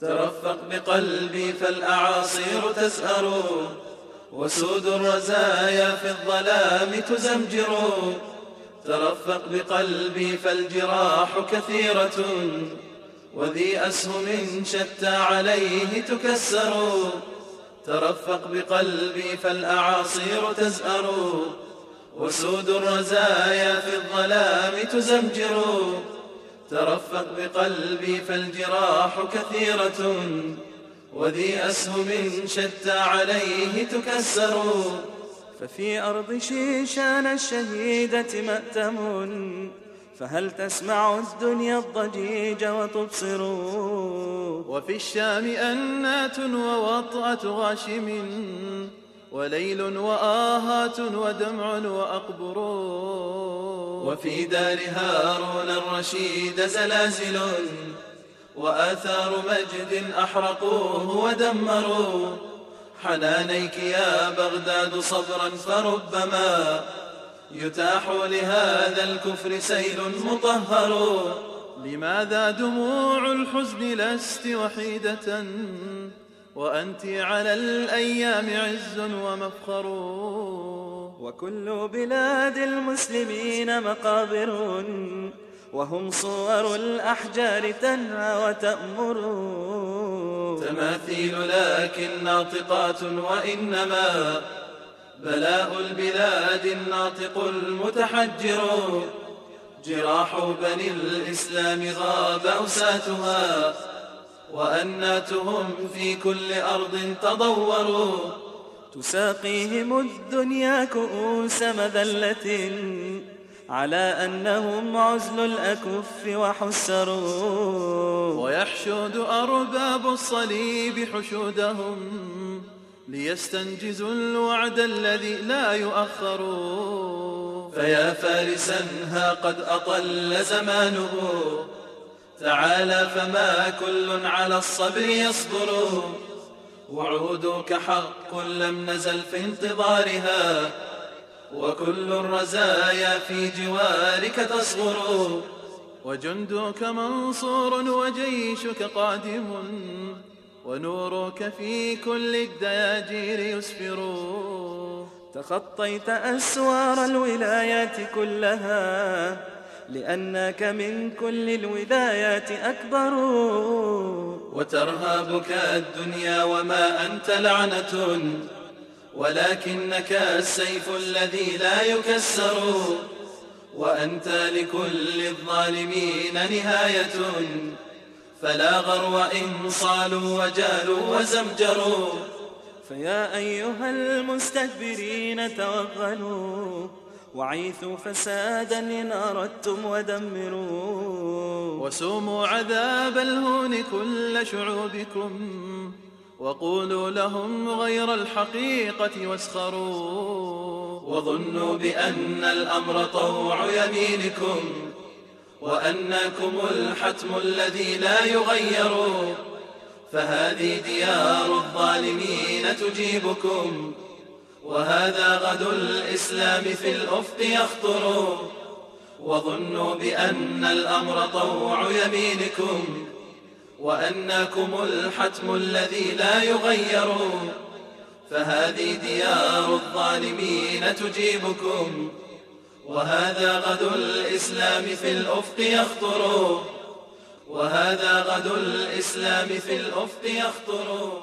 ترفق بقلبي فالأعاصير تسأر وسود الرزايا في الظلام تزمجر. ترفق بقلبي فالجراح كثيرة وذي أسهم شتى عليه تكسر. ترفق بقلبي فالأعاصير تزأر وسود الرزايا في الظلام تزمجر. ترفق بقلبي فالجراح كثيرة وذي أسهم شتى عليه تكسر ففي أرض شيشان الشهيدة مأتم فهل تسمع الدنيا الضجيج وتبصر وفي الشام أنات ووطأة غاشم وليل وآهات ودمع وأقبر وفي دار هارون الرشيد زلازل وآثار مجد أحرقوه ودمروا. حنانيك يا بغداد صبرا فربما يتاح لهذا الكفر سيل مطهر. لماذا دموع الحزن لست وحيدة؟ وأنت على الأيام عز ومفخر. وكل بلاد المسلمين مقابر وهم صور الأحجار تنهى وتأمر. تماثيل لكن ناطقات وإنما بلاء البلاد الناطق المتحجر. جراح بني الإسلام غاب أوساتها وأناتهم في كل أرض تضوروا تساقيهم الدنيا كؤوس مذلة على أنهم عزل الأكف وحسروا. ويحشد أرباب الصليب حشودهم ليستنجزوا الوعد الذي لا يؤخر. فيا فارسا ها قد أطل زمانه. تعالى فما كل على الصبر يصبر. وعودك حق لم نزل في انتظارها وكل الرزايا في جوارك تصغر. وجندك منصور وجيشك قادم ونورك في كل الدياجير يسفر. تخطيت أسوار الولايات كلها لأنك من كل الولايات أكبر. وترهابك الدنيا وما أنت لعنة ولكنك السيف الذي لا يكسر. وأنت لكل الظالمين نهاية فلا غرو إن صالوا وجالوا وزمجروا. فيا أيها المستكبرين توغلوا وعيثوا فسادا إن أردتم ودمروا وسوموا عذاب الهون كل شعوبكم وقولوا لهم غير الحقيقة واسخروا وظنوا بأن الأمر طوع يمينكم وأنكم الحتم الذي لا يغير فهذه ديار الظالمين تجيبكم وهذا غد الإسلام في الأفق يخطر. وظنوا بأن الأمر طوع يمينكم وأنكم الحتم الذي لا يغير. فهذه ديار الظالمين تجيبكم. وهذا غد الإسلام في الأفق يخطر. وهذا غد الإسلام في الأفق يخطر.